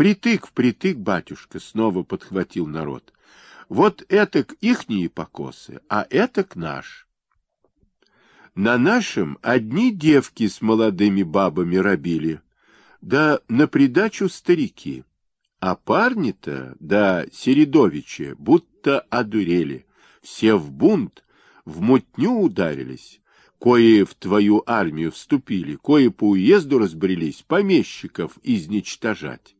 Впритык, впритык, батюшка, снова подхватил народ. Вот это к ихние покосы, а это к наш. На нашем одни девки с молодыми бабами робили, да на придачу старики. А парни-то, да Середовичи, будто одурели. Все в бунт, в мутню ударились. Кои в твою армию вступили, кои по уезду разбрелись, помещиков изничтожать.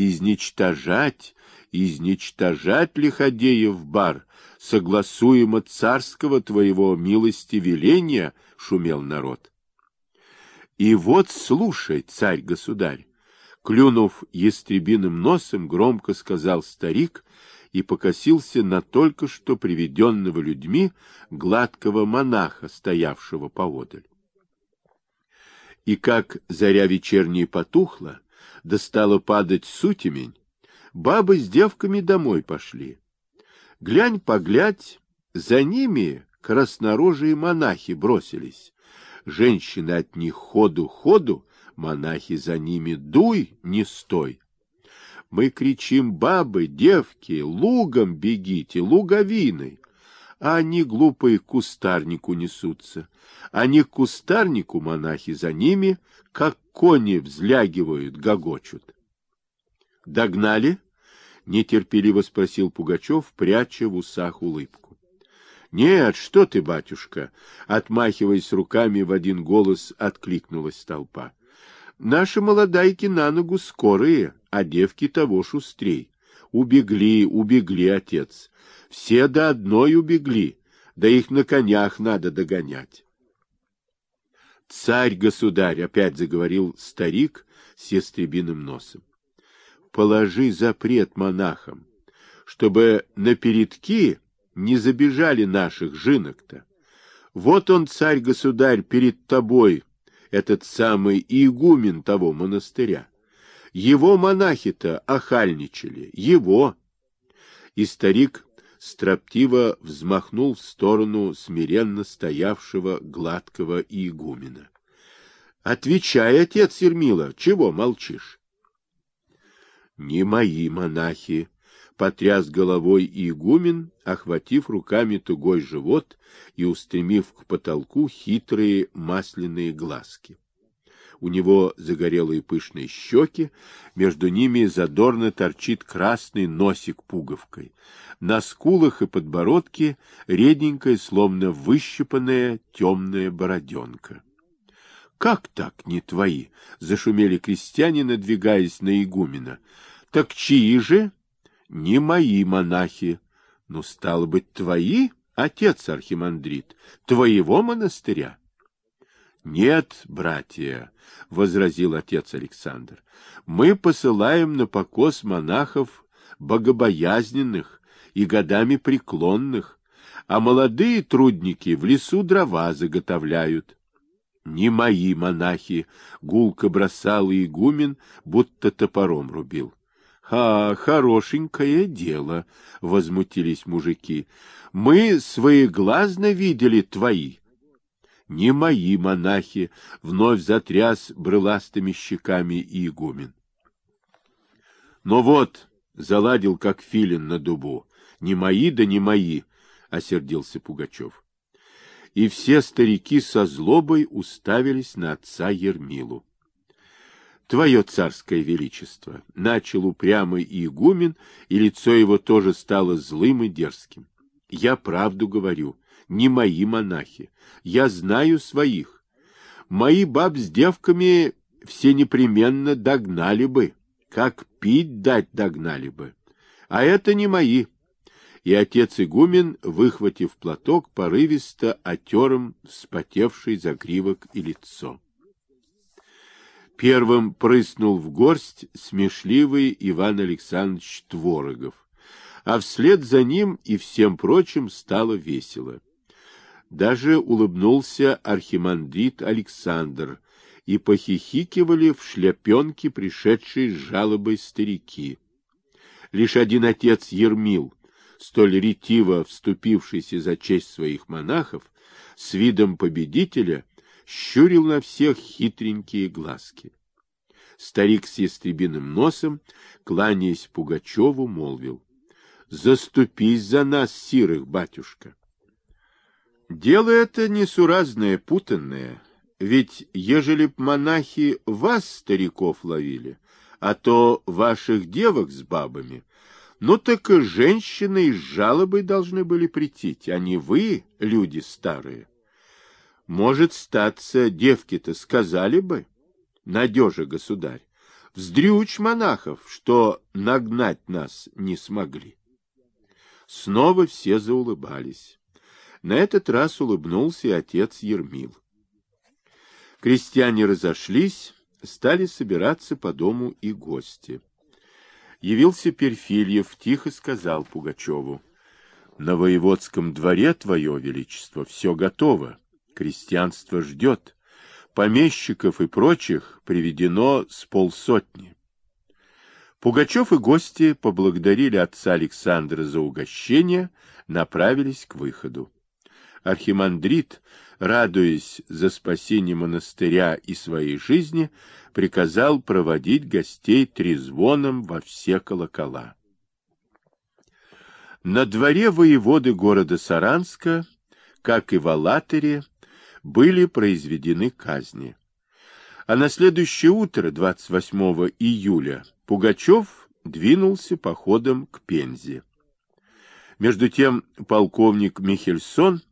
Изничтожать, изничтожать лиходеев бар, согласуемо царского твоего милости веления, шумел народ. И вот слушай, царь-государь, клюнув ястребиным носом, громко сказал старик и покосился на только что приведенного людьми гладкого монаха, стоявшего поодаль. И как заря вечерняя потухла, да стала падать сутемень, бабы с девками домой пошли. Глянь, поглядь, за ними краснорожие монахи бросились. Женщины от них ходу-ходу, монахи за ними дуй, не стой. Мы кричим, бабы, девки, лугом бегите, луговиной. А они, глупые, к кустарнику несутся. Они к кустарнику, монахи за ними, как кони взлягивают, гогочут. Догнали? Нетерпеливо спросил Пугачев, пряча в усах улыбку. Нет, что ты, батюшка, отмахиваясь руками в один голос, откликнулась толпа. Наши молодайки на ногу скорые, а девки того шустрей. Убегли, убегли, отец. Все до одной убегли, да их на конях надо догонять. Царь-государь, опять заговорил старик с ястребиным носом. Положи запрет монахам, чтобы на передки не забежали наших жинок-то. Вот он, царь-государь, перед тобой этот самый игумен того монастыря. Его монахи-то охальничали, его. И старик строптиво взмахнул в сторону смиренно стоявшего гладкого игумена. — Отвечай, отец Ермила, чего молчишь? — Не мои монахи, потряс головой игумен, охватив руками тугой живот и устремив к потолку хитрые масляные глазки. У него загорелые пышные щеки, между ними задорно торчит красный носик пуговкой. На скулах и подбородке реденькая, словно выщипанная темная бороденка. — Как так не твои? — зашумели крестьяне, надвигаясь на игумена. — Так чьи же? не мои монахи. Ну, стало быть, твои, отец архимандрит, твоего монастыря? Нет, братья, — возразил отец Александр, — мы посылаем на покос монахов богобоязненных и годами преклонных, а молодые трудники в лесу дрова заготовляют. Не мои монахи, — гулко бросал игумен, будто топором рубил. — А, хорошенькое дело, — возмутились мужики. — Мы своеглазно видели твои. — Не мои монахи, — вновь затряс брыластыми щеками игумен. — Но вот, заладил, как филин на дубу. Не мои, да не мои, — осердился Пугачев. И все старики со злобой уставились на отца Ермилу. Твое царское величество, — начал упрямый игумен, и лицо его тоже стало злым и дерзким. Я правду говорю, не мои монахи, я знаю своих. Мои баб с девками все непременно догнали бы, как пить дать догнали бы. А это не мои. И отец игумен, выхватив платок, порывисто отер им вспотевший загривок и лицо. Первым прыснул в горсть смешливый Иван Александрович Творогов, а вслед за ним и всем прочим стало весело. Даже улыбнулся архимандрит Александр, и похихикивали в шляпенке пришедшие с жалобой старики. Лишь один отец Ермил, столь ретиво вступившийся за честь своих монахов, с видом победителя щурил на всех хитренькие глазки. Старик с ястребиным носом, кланяясь Пугачеву, молвил. — Заступись за нас, сирых, батюшка. Дело это несуразное, путанное, ведь ежели б монахи вас, стариков, ловили, а то ваших девок с бабами, ну так и женщины с жалобой должны были прийти, а не вы, люди старые. Может, статься, девки-то сказали бы, надежа, государь, вздрючь монахов, что нагнать нас не смогли. Снова все заулыбались. На этот раз улыбнулся и отец Ермил. Крестьяне разошлись, стали собираться по дому и гости. Явился Перфильев, тихо сказал Пугачеву. — На воеводском дворе, твое величество, все готово. Крестьянство ждет. Помещиков и прочих приведено с полсотни. Пугачев и гости поблагодарили отца Александра за угощение, направились к выходу. Архимандрит, радуясь за спасение монастыря и своей жизни, приказал проводить гостей трезвоном во все колокола. На дворе воеводы города Саранска, как и в Алатыре, были произведены казни. А на следующее утро, 28 июля, Пугачев двинулся походом к Пензе. Между тем полковник Михельсон,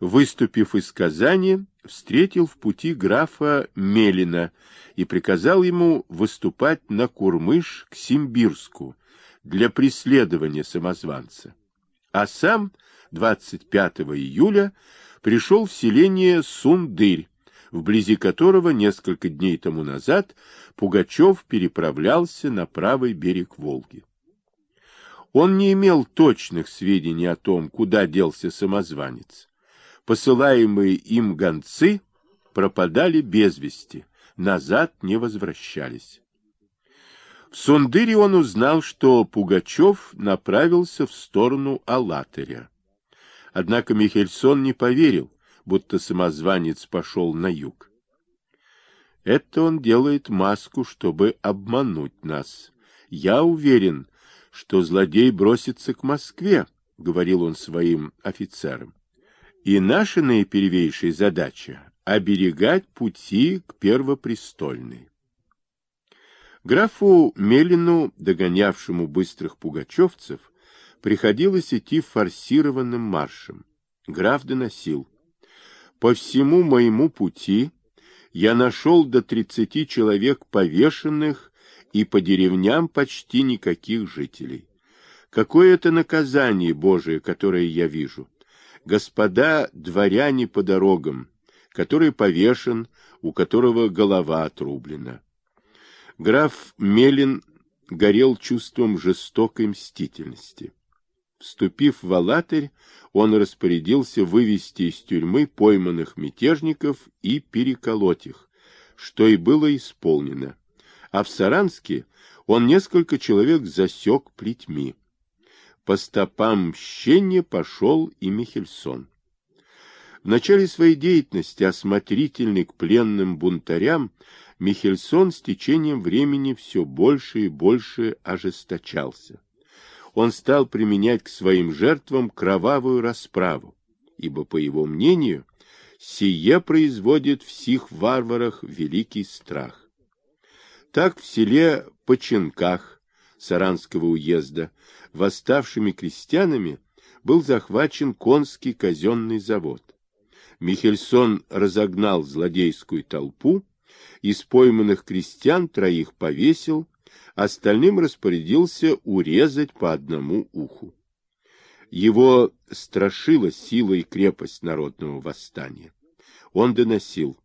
выступив из Казани, встретил в пути графа Мелина и приказал ему выступать на Курмыш к Симбирску для преследования самозванца. А сам 25 июля пришел в селение Сундырь, вблизи которого несколько дней тому назад Пугачев переправлялся на правый берег Волги. Он не имел точных сведений о том, куда делся самозванец. Посылаемые им гонцы пропадали без вести, назад не возвращались. В Сундыре он узнал, что Пугачев направился в сторону Алатыря. Однако Михельсон не поверил, будто самозванец пошел на юг. Это он делает маску, чтобы обмануть нас. Я уверен, что злодей бросится к Москве, — говорил он своим офицерам. И наша наипервейшая задача — оберегать пути к Первопрестольной. Графу Мелину, догонявшему быстрых пугачевцев, приходилось идти форсированным маршем. Граф доносил. По всему моему пути я нашел до тридцати человек повешенных и по деревням почти никаких жителей. Какое это наказание Божие, которое я вижу? Господа дворяне по дорогам, который повешен, у которого голова отрублена. Граф Мелин горел чувством жестокой мстительности. Вступив в Алатырь, он распорядился вывести из тюрьмы пойманных мятежников и переколоть их, что и было исполнено. А в Саранске он несколько человек засек плетьми. По стопам мщения пошел и Михельсон. В начале своей деятельности осмотрительный к пленным бунтарям Михельсон с течением времени все больше и больше ожесточался он стал применять к своим жертвам кровавую расправу, ибо, по его мнению, сие производит в сих варварах великий страх. Так в селе Починках Саранского уезда восставшими крестьянами был захвачен конский казенный завод. Михельсон разогнал злодейскую толпу, из пойманных крестьян троих повесил, остальным распорядился урезать по одному уху. Его страшила сила и крепость народного восстания. Он доносил,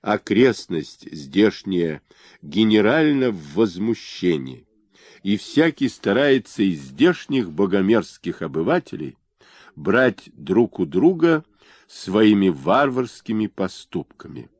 окрестность здешняя генерально в возмущении, и всякий старается из здешних богомерзких обывателей брать друг у друга своими варварскими поступками.